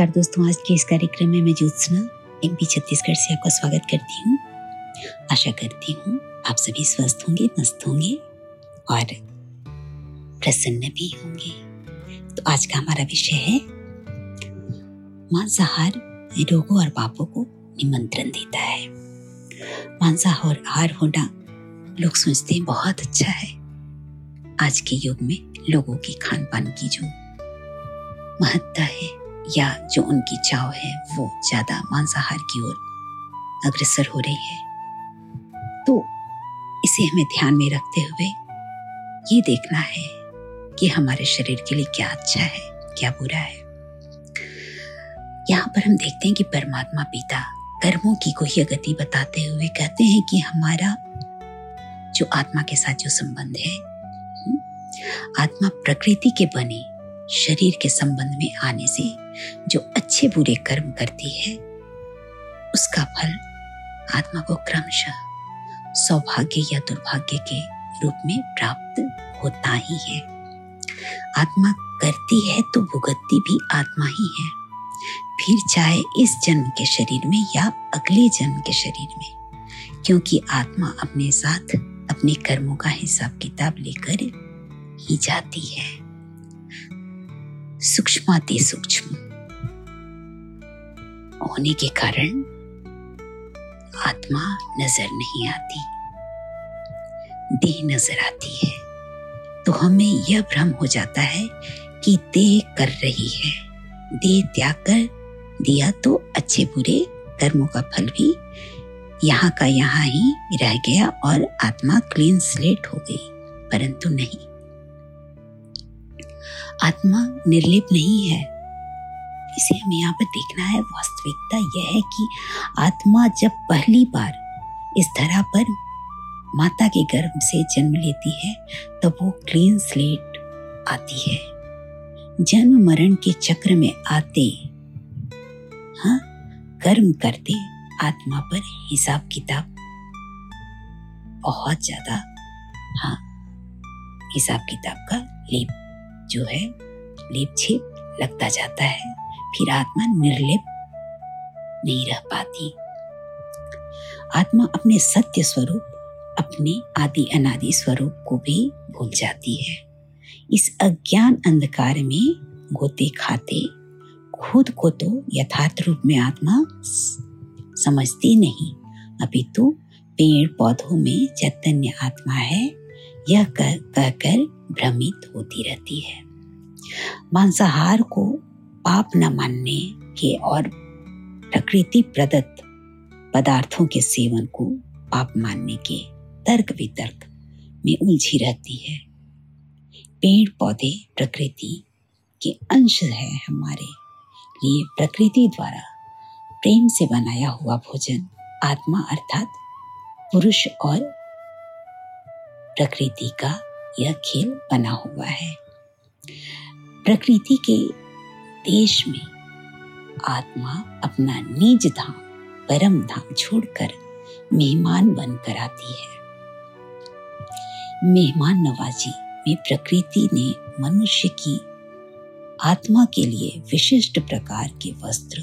नमस्कार दोस्तों, आज के इस कार्यक्रम में मैं ज्योत्सना एम पी छत्तीसगढ़ से आपका स्वागत करती हूँ। आशा करती हूँ आप सभी स्वस्थ होंगे, मस्त होंगे और प्रसन्न भी होंगे। तो आज का हमारा विषय है, मांसाहार रोगों और पापों को निमंत्रण देता है। मांसाहार होना लोग सोचते हैं बहुत अच्छा है। आज के युग में लोगों की खान पान की जो महत्ता है या जो उनकी चाव है वो ज़्यादा मांसाहार की ओर अग्रसर हो रही है। तो इसे हमें ध्यान में रखते हुए ये देखना है कि हमारे शरीर के लिए क्या अच्छा है क्या बुरा है। यहाँ पर हम देखते हैं कि परमात्मा पिता कर्मों की कोई गति बताते हुए कहते हैं कि हमारा जो आत्मा के साथ जो संबंध है हम्म, आत्मा प्रकृति के बने शरीर के संबंध में आने से जो अच्छे बुरे कर्म करती है, उसका फल आत्मा को क्रमशः सौभाग्य या दुर्भाग्य के रूप में प्राप्त होता ही है। आत्मा करती है तो भुगतती भी आत्मा ही है। फिर चाहे इस जन्म के शरीर में या अगले जन्म के शरीर में, क्योंकि आत्मा अपने साथ अपने कर्मों का हिसाब किताब लेकर ही जाती है। सूक्ष्माति सूक्ष्म। होने के कारण आत्मा नज़र नहीं आती। देह नज़र आती है। तो हमें यह भ्रम हो जाता है कि देह कर रही है। देह त्याग कर दिया तो अच्छे बुरे कर्मों का फल भी यहाँ का यहाँ ही रह गया और आत्मा क्लीन स्लेट हो गई, परंतु नहीं। आत्मा निर्लिप नहीं है। इसे हमें यहाँ पर देखना है। वास्तविकता यह है कि आत्मा जब पहली बार इस धरा पर माता के गर्भ से जन्म लेती है, तब वो क्लीन स्लेट आती है। जन्म मरण के चक्र में आते हाँ कर्म करते आत्मा पर हिसाब किताब। बहुत ज़्यादा हाँ हिसाब किताब का लेप जो है, लेप छेप लगता जाता है। फिर आत्मा निर्लिप नहीं रह पाती। आत्मा अपने सत्य स्वरूप, अपने आदि अनादि स्वरूप को भी भूल जाती है। इस अज्ञान अंधकार में गोते खाते, खुद को तो यथार्थ रूप में आत्मा समझती नहीं। अपितु पेड़ पौधों में चैतन्य आत्मा है, यह कहकर भ्रमित होती रहती है। मांसाहार को पाप न मानने के और प्रकृति प्रदत्त पदार्थों के सेवन को पाप मानने के तर्क वितर्क में उलझी रहती है। पेड़ पौधे प्रकृति के अंश है हमारे लिए। प्रकृति द्वारा प्रेम से बनाया हुआ भोजन आत्मा अर्थात पुरुष और प्रकृति का यह खेल बना हुआ है। प्रकृति के देश में आत्मा अपना निज धाम परम धाम छोड़कर मेहमान बनकर आती है। मेहमान नवाजी में प्रकृति ने मनुष्य की आत्मा के लिए विशिष्ट प्रकार के वस्त्र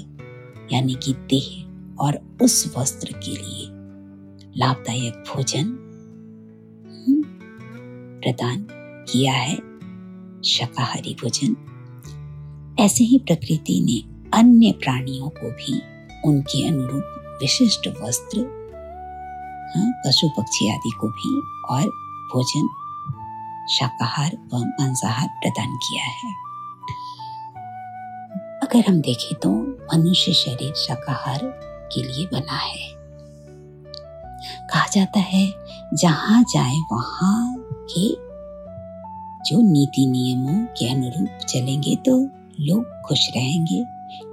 यानी कि देह और उस वस्त्र के लिए लाभदायक भोजन हम्म, प्रदान किया है। शाकाहारी भोजन ऐसे ही प्रकृति ने अन्य प्राणियों को भी उनके अनुरूप विशिष्ट वस्त्र हाँ, पशु पक्षी आदि को भी और भोजन शाकाहार व मांसाहार प्रदान किया है। अगर हम देखें तो मनुष्य शरीर शाकाहार के लिए बना है। कहा जाता है जहाँ जाए वहाँ के जो नीति नियमों के अनुरूप चलेंगे तो लोग खुश रहेंगे,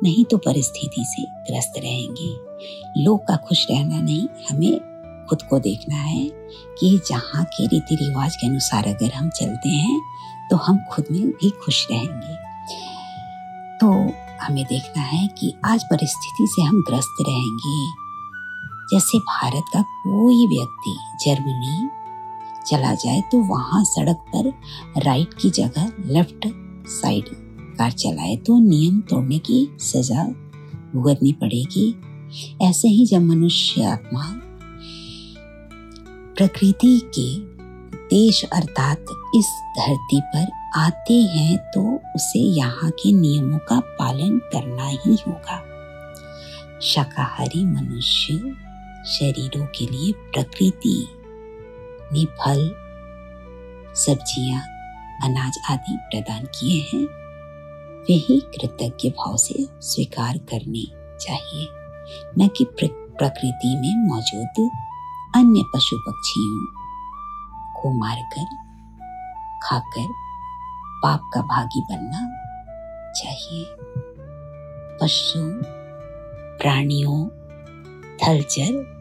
नहीं तो परिस्थिति से ग्रस्त रहेंगे। लोग का खुश रहना नहीं, हमें खुद को देखना है कि जहाँ के रीति रिवाज के अनुसार अगर हम चलते हैं तो हम खुद में भी खुश रहेंगे। तो हमें देखना है कि आज परिस्थिति से हम ग्रस्त रहेंगे। जैसे भारत का कोई व्यक्ति जर्मनी चला जाए तो वहाँ सड़क पर राइट की जगह लेफ़्ट साइड कार चलाए तो नियम तोड़ने की सजा भुगतनी पड़ेगी। ऐसे ही जब मनुष्य आत्मा प्रकृति के देश अर्थात इस धरती पर आते हैं तो उसे यहाँ के नियमों का पालन करना ही होगा। शाकाहारी मनुष्य शरीरों के लिए प्रकृति ने फल, सब्ज़ियाँ, अनाज आदि प्रदान किए हैं। वे ही कृतज्ञ भाव से स्वीकार करने चाहिए। न कि प्रकृति में मौजूद अन्य पशु पक्षियों को मारकर, खाकर पाप का भागी बनना चाहिए। पशु, प्राणियों थलचर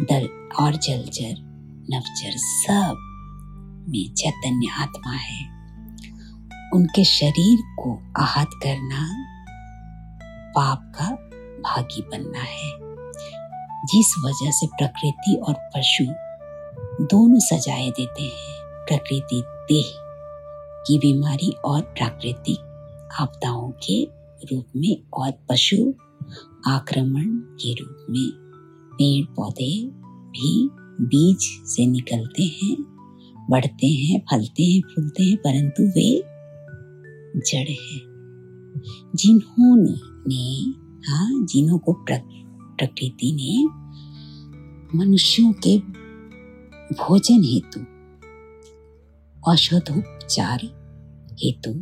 दल और जलचर नवचर सब में चैतन्य आत्मा है। उनके शरीर को आहत करना पाप का भागी बनना है। जिस वजह से प्रकृति और पशु दोनों सजाए देते हैं, प्रकृति देह की बीमारी और प्राकृतिक आपदाओं के रूप में और पशु आक्रमण के रूप में पेड़ पौधे भी बीज से निकलते हैं, बढ़ते हैं, फलते हैं, फूलते हैं, परंतु वे जड़ है। जिन्होंने हाँ जिन्हों को प्रकृति ने मनुष्यों के भोजन हेतु औषधोपचार हेतु,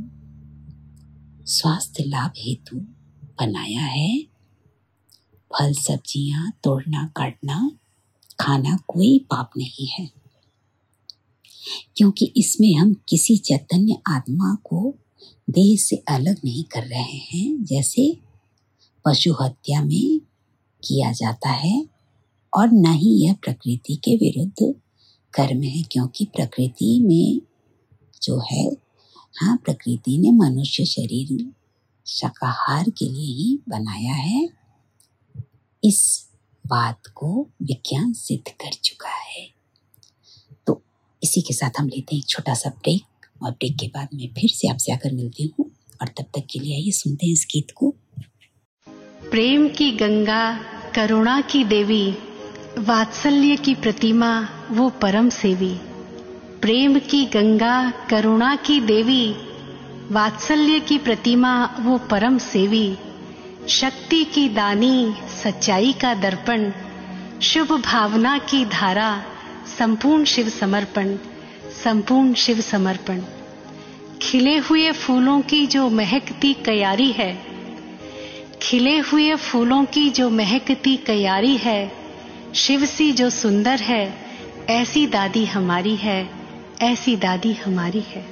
स्वास्थ्य लाभ हेतु बनाया है। फल सब्ज़ियाँ, तोड़ना, काटना, खाना कोई पाप नहीं है। क्योंकि इसमें हम किसी चैतन्य आत्मा को देह से अलग नहीं कर रहे हैं, जैसे पशु हत्या में किया जाता है, और न ही यह प्रकृति के विरुद्ध कर्म है, क्योंकि प्रकृति में जो है हाँ प्रकृति ने मनुष्य शरीर शाकाहार के लिए ही बनाया है, इस बात को विज्ञान सिद्ध कर चुका है। तो इसी के साथ हम लेते हैं एक छोटा सा ब्रेक और ब्रेक के बाद में फिर से आपसे आकर मिलती हूँ और तब तक के लिए आइए सुनते हैं इस गीत को। प्रेम की गंगा, करुणा की देवी, वात्सल्य की प्रतिमा, वो परम सेवी। प्रेम की गंगा, करुणा की देवी, वात्सल्य की प्रतिमा, वो परम सेवी। शक्ति की दानी, सच्चाई का दर्पण, शुभ भावना की धारा, संपूर्ण शिव समर्पण। संपूर्ण शिव समर्पण। खिले हुए फूलों की जो महकती कयारी है, खिले हुए फूलों की जो महकती कयारी है, शिव सी जो सुंदर है, ऐसी दादी हमारी है, ऐसी दादी हमारी है।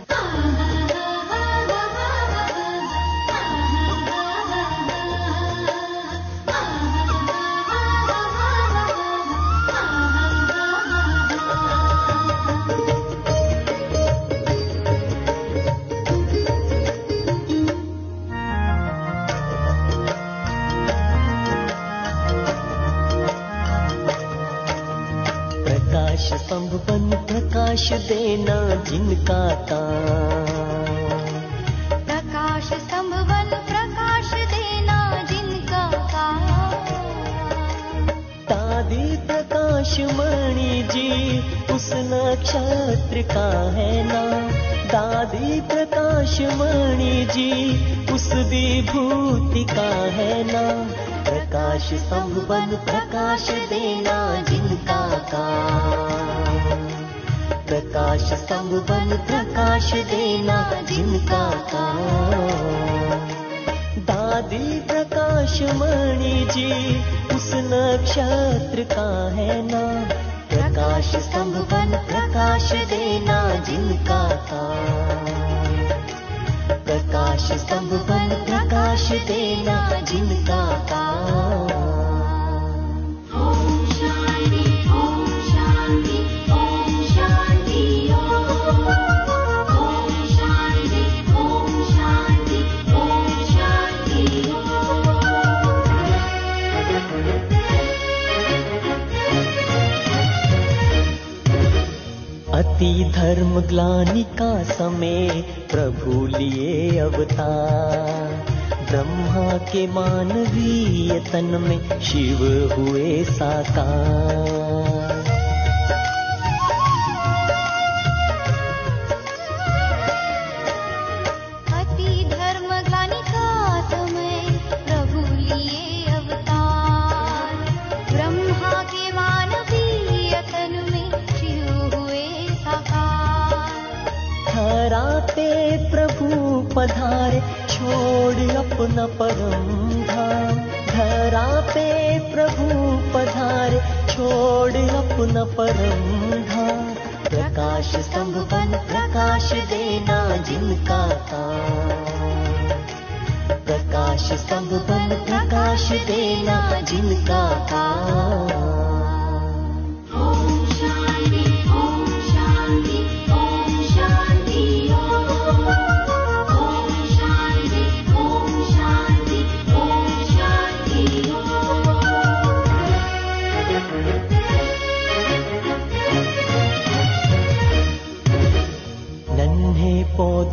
प्रकाश देना जिनका ता प्रकाश संभवन प्रकाश देना जिनका का दादी प्रकाश मणि जी उस नक्षत्र का है ना? दादी प्रकाश मणि जी उस विभूति का है ना? प्रकाश संभवन प्रकाश देना जिनका का प्रकाश संभवन प्रकाश देना जिनका का दादी प्रकाश मणि जी उस नक्षत्र का है ना? प्रकाश संभवन प्रकाश देना जिनका का प्रकाश संभवन प्रकाश देना जिनका का धर्म ग्लानि का समय प्रभु लिए अवतार। ब्रह्मा के मानवीय तन में शिव हुए साकार पधारे छोड़ अपना परम धाम धरा पे प्रभु पधारे छोड़ अपना परम धाम प्रकाश बन प्रकाश देना जिनका काम। प्रकाश बन प्रकाश देना जिनका काम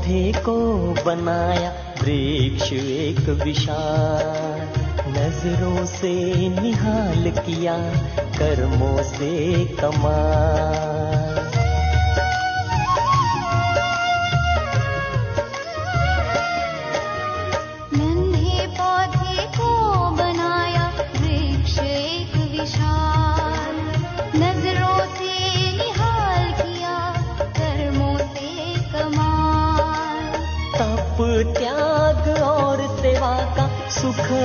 पौधे को बनाया वृक्ष एक विशाल। नजरों से निहाल किया कर्मों से कमाल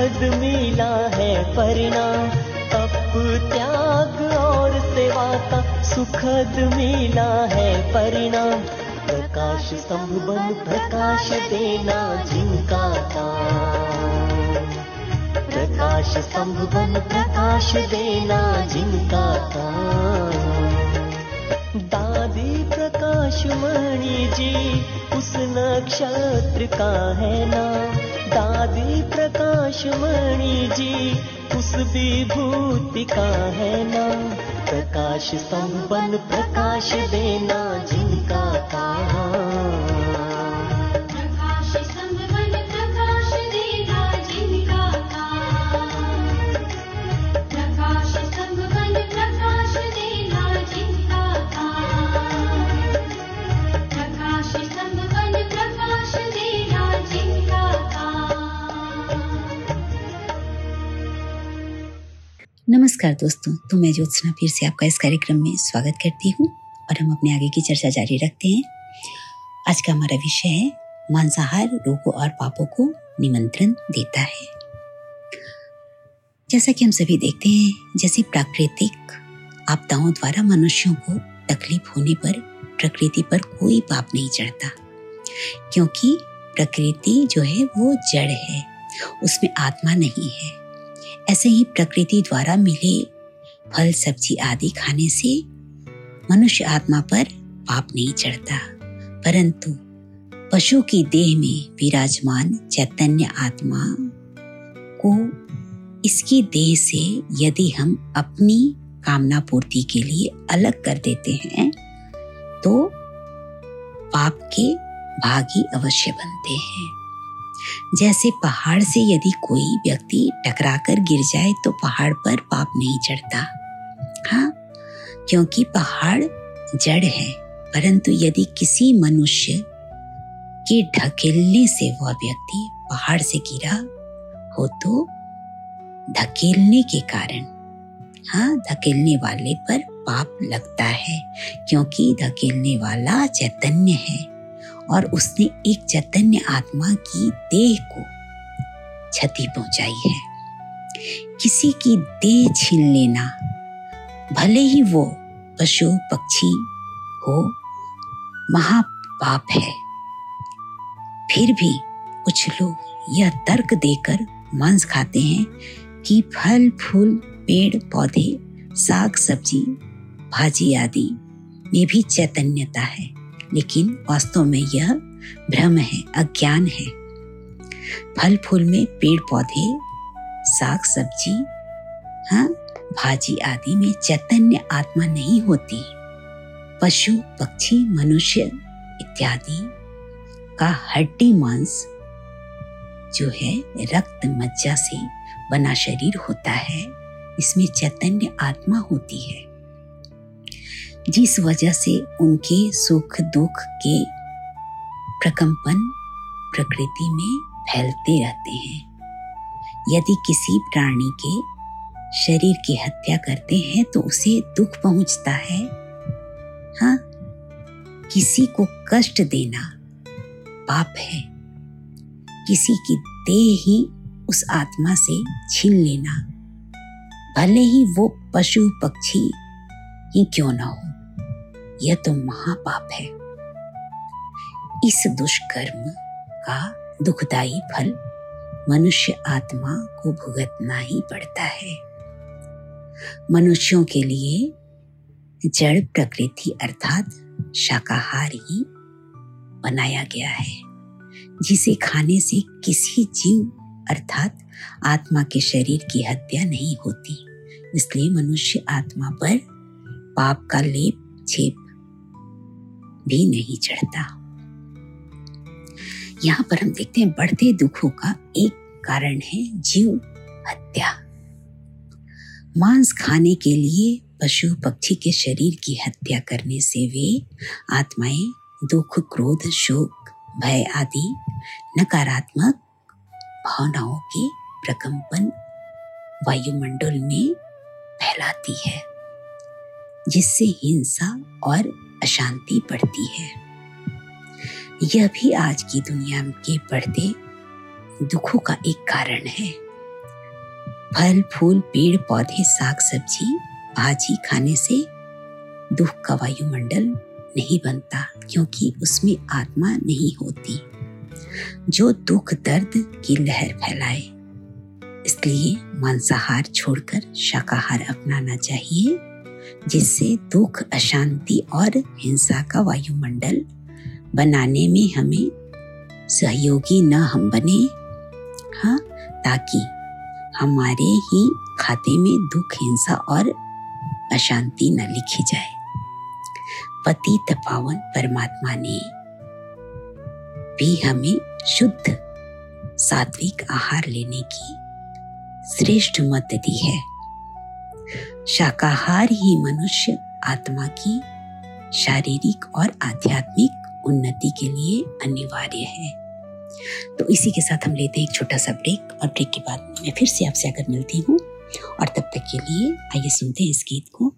सुखद मिला है परिणाम। तप त्याग और सेवा का सुखद मिला है परिणाम। प्रकाश स्तंभ बन प्रकाश देना जिनका काम। प्रकाश स्तंभ बन प्रकाश देना जिनका काम। दादी प्रकाश मणि जी, उस नक्षत्र का है नाम। दादी प्रकाश मणि जी उस विभूति का है नाम। प्रकाश बन प्रकाश देना जिनका काम नमस्कार दोस्तों तो मैं ज्योत्सना फिर से आपका इस कार्यक्रम में स्वागत करती हूँ और हम अपने आगे की चर्चा जारी रखते हैं। आज का हमारा विषय है, मांसाहार रोगों और पापों को निमंत्रण देता है। जैसा कि हम सभी देखते हैं, जैसे प्राकृतिक आपदाओं द्वारा मनुष्यों को तकलीफ़ होने पर प्रकृति पर कोई पाप नहीं चढ़ता, क्योंकि प्रकृति जो है वो जड़ है, उसमें आत्मा नहीं है। ऐसे ही प्रकृति द्वारा मिले फल, सब्ज़ी आदि खाने से मनुष्य आत्मा पर पाप नहीं चढ़ता। परंतु पशु की देह में विराजमान चैतन्य आत्मा को इसकी देह से यदि हम अपनी कामना पूर्ति के लिए अलग कर देते हैं तो पाप के भागी अवश्य बनते हैं। जैसे पहाड़ से यदि कोई व्यक्ति टकराकर गिर जाए तो पहाड़ पर पाप नहीं चढ़ता। हाँ क्योंकि पहाड़ जड़ है, परंतु यदि किसी मनुष्य के ढकेलने से वह व्यक्ति पहाड़ से गिरा हो तो धकेलने के कारण हाँ धकेलने वाले पर पाप लगता है, क्योंकि धकेलने वाला चैतन्य है। और उसने एक चैतन्य आत्मा की देह को क्षति पहुंचाई है। किसी की देह छीन लेना, भले ही वो पशु, पक्षी हो, महापाप है। फिर भी कुछ लोग यह तर्क देकर मांस खाते हैं कि फल, फूल, पेड़, पौधे, साग, सब्ज़ी, भाजी आदि में भी चैतन्यता है। लेकिन वास्तव में यह भ्रम है, अज्ञान है। फल फूल में पेड़ पौधे साग, सब्ज़ी हाँ भाजी आदि में चैतन्य आत्मा नहीं होती। पशु, पक्षी, मनुष्य इत्यादि का हड्डी मांस जो है, रक्त मज्जा से बना शरीर होता है, इसमें चैतन्य आत्मा होती है। जिस वजह से उनके सुख दुख के प्रकंपन प्रकृति में फैलते रहते हैं। यदि किसी प्राणी के शरीर की हत्या करते हैं तो उसे दुख पहुँचता है। हाँ किसी को कष्ट देना पाप है। किसी की देह ही उस आत्मा से छीन लेना। भले ही वो पशु पक्षी ही क्यों ना हो। यह तो महापाप है। इस दुष्कर्म का दुखदाई फल मनुष्य आत्मा को भुगतना ही पड़ता है। मनुष्यों के लिए जड़ प्रकृति अर्थात शाकाहार ही बनाया गया है, जिसे खाने से किसी जीव अर्थात आत्मा के शरीर की हत्या नहीं होती। इसलिए मनुष्य आत्मा पर पाप का लेप, छेप भी नहीं चढ़ता। यहाँ पर हम देखते हैं, बढ़ते दुखों का एक कारण है जीव हत्या। मांस खाने के लिए पशु पक्षी के शरीर की हत्या करने से वे आत्माएँ, दुख, क्रोध, शोक, भय आदि नकारात्मक भावनाओं के प्रकंपन वायुमंडल में फैलाती है, जिससे हिंसा और अशांति बढ़ती है। यह भी आज की दुनिया के बढ़ते दुखों का एक कारण है। फल, फूल, पेड़, पौधे, साग, सब्ज़ी, भाजी खाने से दुख का वायुमंडल नहीं बनता, क्योंकि उसमें आत्मा नहीं होती, जो दुख, दर्द की लहर फैलाए। इसलिए मांसाहार छोड़कर शाकाहार अपनाना चाहिए। जिससे दुख, अशांति और हिंसा का वायुमंडल बनाने में हमें सहयोगी न हम बने। हाँ ताकि हमारे ही खाते में दुख, हिंसा और अशांति न लिखी जाए। पति तपावन परमात्मा ने भी हमें शुद्ध सात्विक आहार लेने की श्रेष्ठ मत दी है। शाकाहार ही मनुष्य आत्मा की शारीरिक और आध्यात्मिक उन्नति के लिए अनिवार्य है। तो इसी के साथ हम लेते हैं एक छोटा सा ब्रेक और ब्रेक के बाद मैं फिर से आपसे अगर मिलती हूँ। और तब तक के लिए आइए सुनते हैं इस गीत को।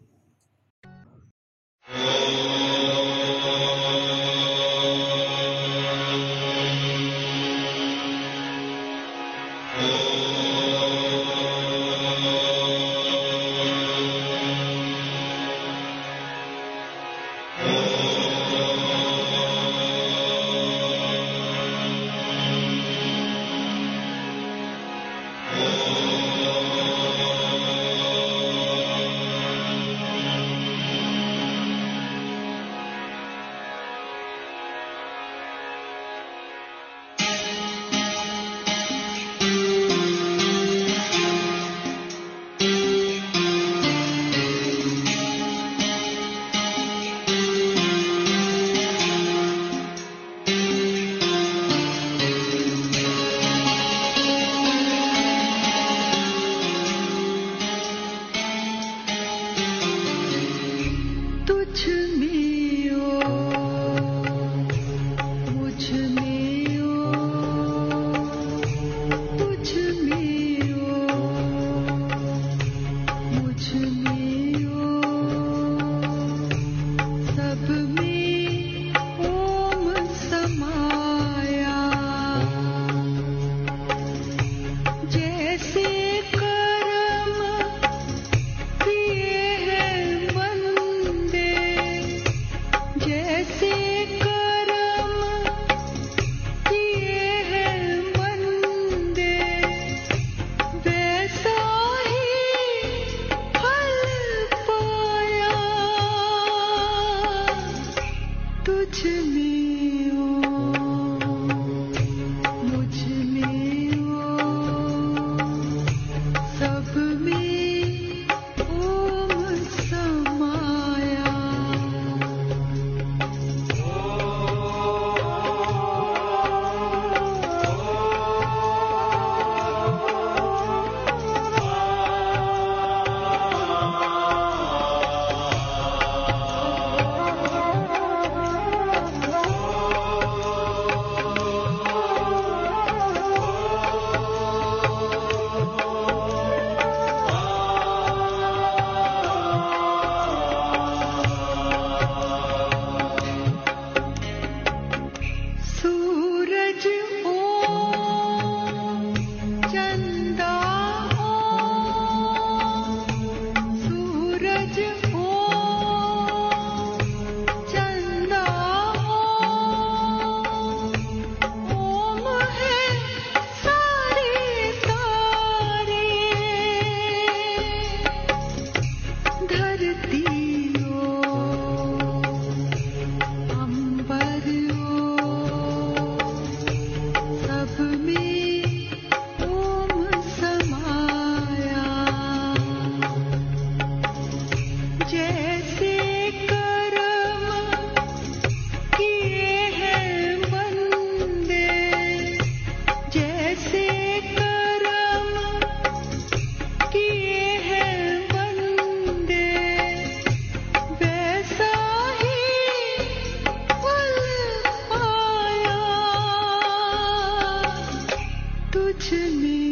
तो चले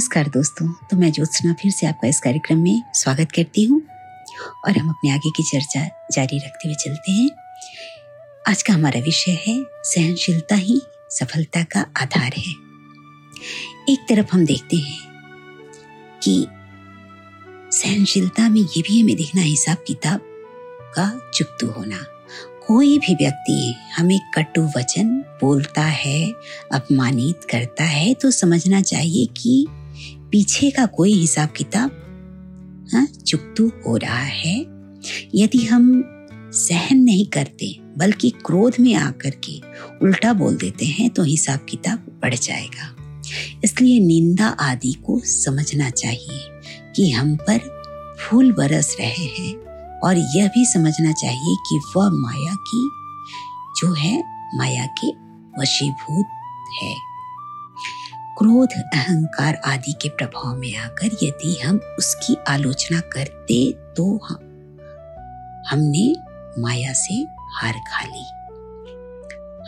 नमस्कार दोस्तों तो मैं ज्योत्सना फिर से आपका इस कार्यक्रम में स्वागत करती हूँ। और हम अपने आगे की चर्चा जारी रखते हुए चलते हैं। आज का हमारा विषय है, सहनशीलता ही सफलता का आधार है। एक तरफ़ हम देखते हैं कि सहनशीलता में ये भी हमें देखना हिसाब किताब का चुकतू होना। कोई भी व्यक्ति हमें कटु वचन बोलता है, अपमानित करता है तो समझना चाहिए कि पीछे का कोई हिसाब किताब? हाँ, चुकतू हो रहा है। यदि हम सहन नहीं करते बल्कि क्रोध में आकर के उल्टा बोल देते हैं तो हिसाब किताब बढ़ जाएगा। इसलिए निंदा आदि को समझना चाहिए कि हम पर फूल बरस रहे हैं और यह भी समझना चाहिए कि वह माया की जो है माया के वशीभूत है। क्रोध, अहंकार आदि के प्रभाव में आकर यदि हम उसकी आलोचना करते तो हम हमने माया से हार खा ली।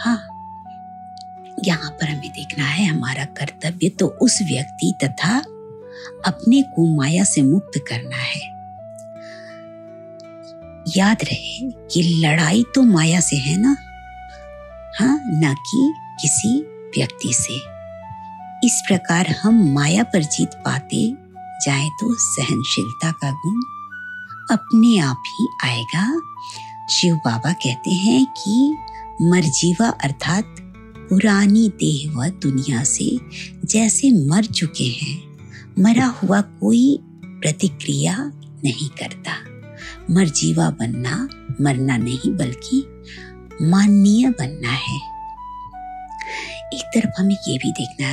हाँ यहाँ पर हमें देखना है हमारा कर्तव्य तो उस व्यक्ति तथा अपने को माया से मुक्त करना है। याद रहे कि लड़ाई तो माया से है ना? हाँ न कि किसी व्यक्ति से। इस प्रकार हम माया पर जीत पाते, जाए तो सहनशीलता का गुण अपने आप ही आएगा। शिव बाबा कहते हैं कि मरजीवा अर्थात पुरानी देह व दुनिया से जैसे मर चुके हैं, मरा हुआ कोई प्रतिक्रिया नहीं करता। मरजीवा बनना मरना नहीं, बल्कि माननीय बनना है। एक तरफ़ हमें ये भी देखना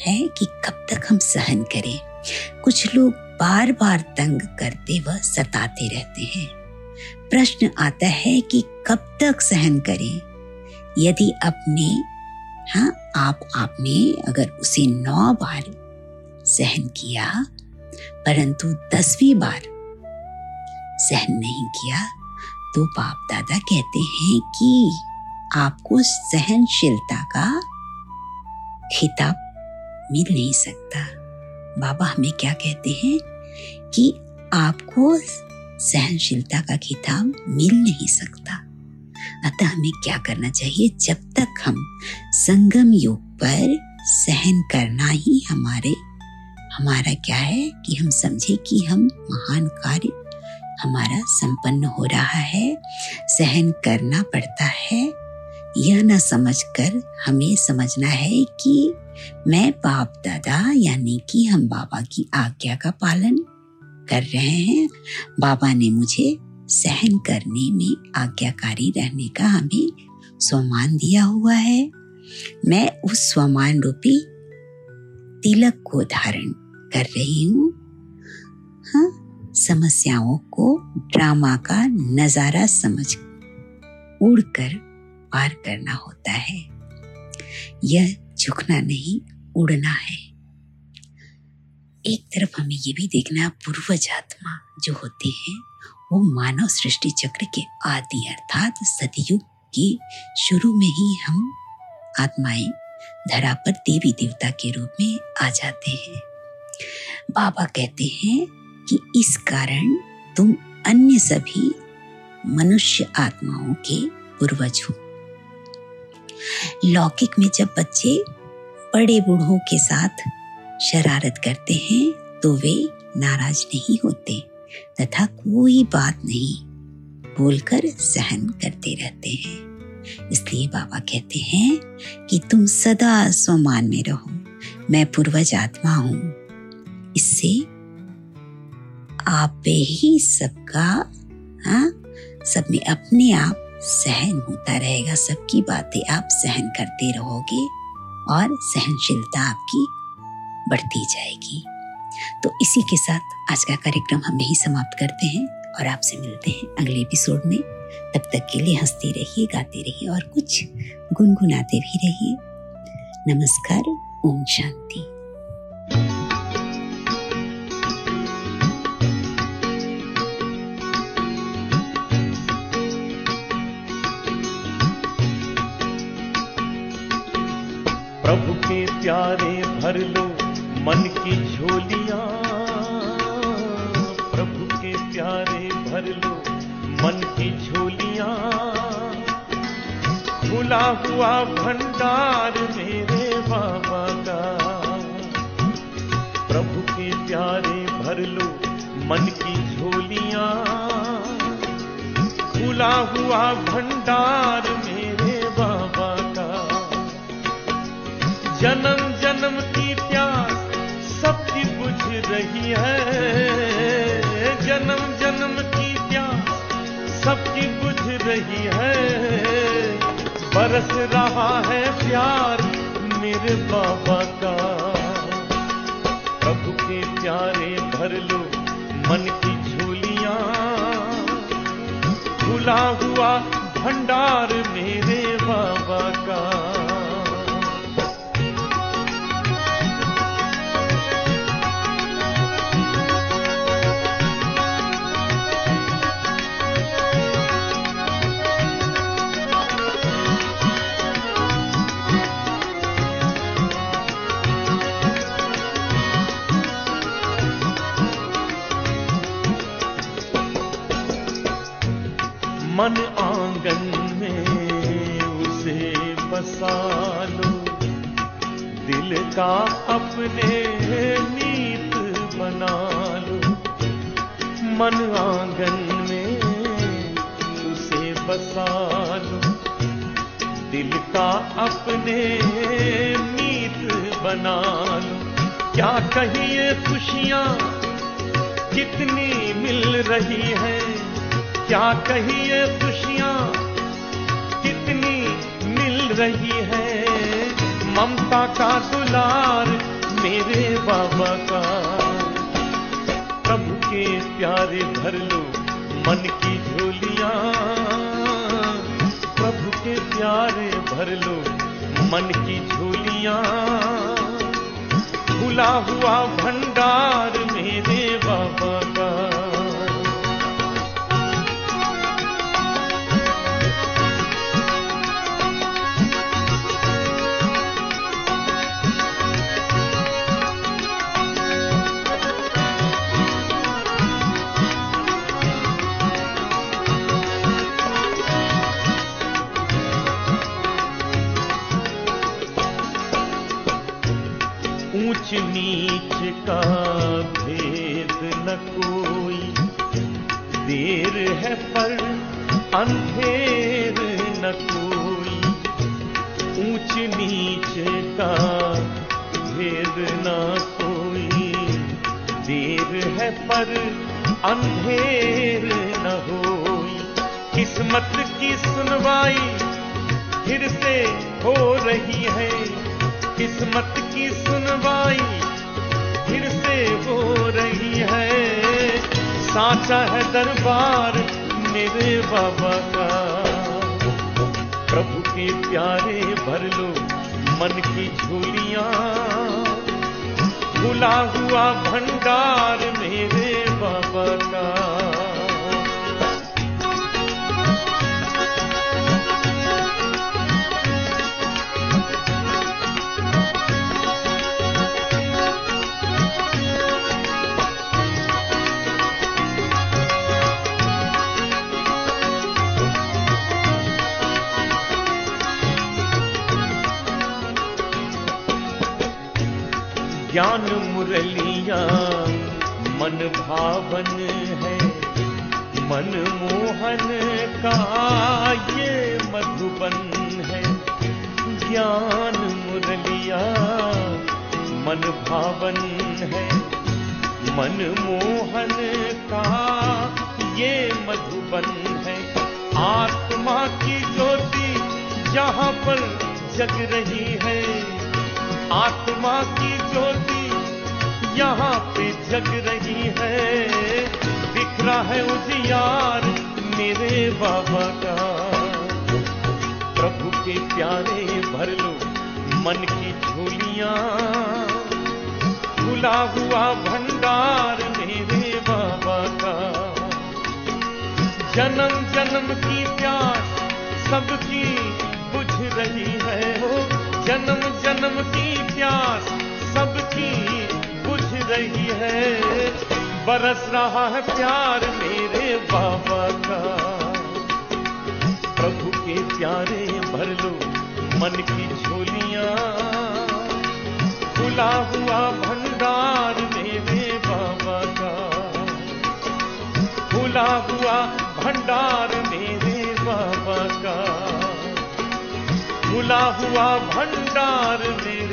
है कि कब तक हम सहन करें। कुछ लोग बार बार तंग करते व सताते रहते हैं। प्रश्न आता है कि कब तक सहन करें? यदि अपने हाँ आप आपने अगर उसे नौ बार सहन किया, परंतु दसवीं बार सहन नहीं किया तो बाप दादा कहते हैं कि आपको सहनशीलता का खिताब मिल नहीं सकता। बाबा हमें क्या कहते हैं कि आपको सहनशीलता का खिताब मिल नहीं सकता। अतः हमें क्या करना चाहिए? जब तक हम संगम योग पर सहन करना ही हमारे, हमारा क्या है कि हम समझे कि हम महान कार्य, हमारा संपन्न हो रहा है, सहन करना पड़ता है। यह न समझकर हमें समझना है कि मैं बाप दादा यानी कि हम बाबा की आज्ञा का पालन कर रहे हैं। बाबा ने मुझे सहन करने में आज्ञाकारी रहने का हमें स्वमान दिया हुआ है। मैं उस स्वमान रूपी तिलक को धारण कर रही हूँ। हाँ समस्याओं को ड्रामा का नज़ारा समझ उड़कर पार करना होता है। यह झुकना नहीं, उड़ना है। एक तरफ़ हमें ये भी देखना है पूर्वज आत्मा जो होते हैं, वो मानव सृष्टि चक्र के आदि, अर्थात सतयुग के शुरू में ही हम आत्माएँ धरा पर देवी देवता के रूप में आ जाते हैं। बाबा कहते हैं कि इस कारण तुम अन्य सभी मनुष्य आत्माओं के पूर्वज हो। लौकिक में जब बच्चे बड़े बूढ़ों के साथ शरारत करते हैं तो वे नाराज़ नहीं होते, तथा कोई बात नहीं बोलकर सहन करते रहते हैं। इसलिए बाबा कहते हैं कि तुम सदा स्वमान में रहो, मैं पूर्वज आत्मा हूँ। इससे आप ही सबका हाँ सब में अपने आप सहन होता रहेगा। सबकी बातें आप सहन करते रहोगे और सहनशीलता आपकी बढ़ती जाएगी। तो इसी के साथ आज का कार्यक्रम हम यही समाप्त करते हैं और आपसे मिलते हैं अगले एपिसोड में। तब तक के लिए हँसते रहिए, गाते रहिए और कुछ गुनगुनाते भी रहिए। नमस्कार, ओम शांति। प्यारे भर लो मन की झोलियाँ। प्रभु के प्यारे भर लो मन की झोलियाँ। खुला हुआ भंडार मेरे बाबा का। प्रभु के प्यारे भर लो मन की झोलियाँ। खुला हुआ भंडार जन्म जन्म की प्यास सबकी बुझ रही है। जन्म जन्म की प्यास सबकी बुझ रही है। बरस रहा है प्यार मेरे बाबा का। प्रभु के प्यारे भर लो मन की झोलियाँ। खुला हुआ भंडार मेरे प्यारे भर लो मन की झोलियाँ खुला हुआ भंडार का भेद न कोई। देर है पर अंधेर न कोई। ऊंच नीच का भेद न कोई। देर है पर अंधेर न होई। किस्मत की सुनवाई फिर से हो रही है। किस्मत की सुनवाई साचा है दरबार मेरे बाबा का। प्रभु के प्यारे भर लो मन की झूलिया। खुला हुआ भंडार मेरे बाबा का। ज्ञान मुरलिया, मन भावन है। मन मोहन का ये मधुबन है। ज्ञान मुरलिया, मन भावन है। मन मोहन का ये मधुबन है। आत्मा की ज्योति जहाँ पर जग रही है। आत्मा की ज्योति यहाँ पे जग रही है। दिख रहा है उजियार मेरे बाबा का। प्रभु के प्यारे भर लो मन की झोलियाँ। खुला हुआ भंडार मेरे बाबा का। जन्म जन्म की प्यास सबकी बुझ रही हो। जन्म जन्म की प्यास सबकी बुझ रही है। बरस रहा है प्यार मेरे बाबा का। प्रभु के प्यारे भर लो मन की झोलियाँ। खुला हुआ भंडार मेरे बाबा का। खुला हुआ भंडार खुला हुआ भंडार मेरे।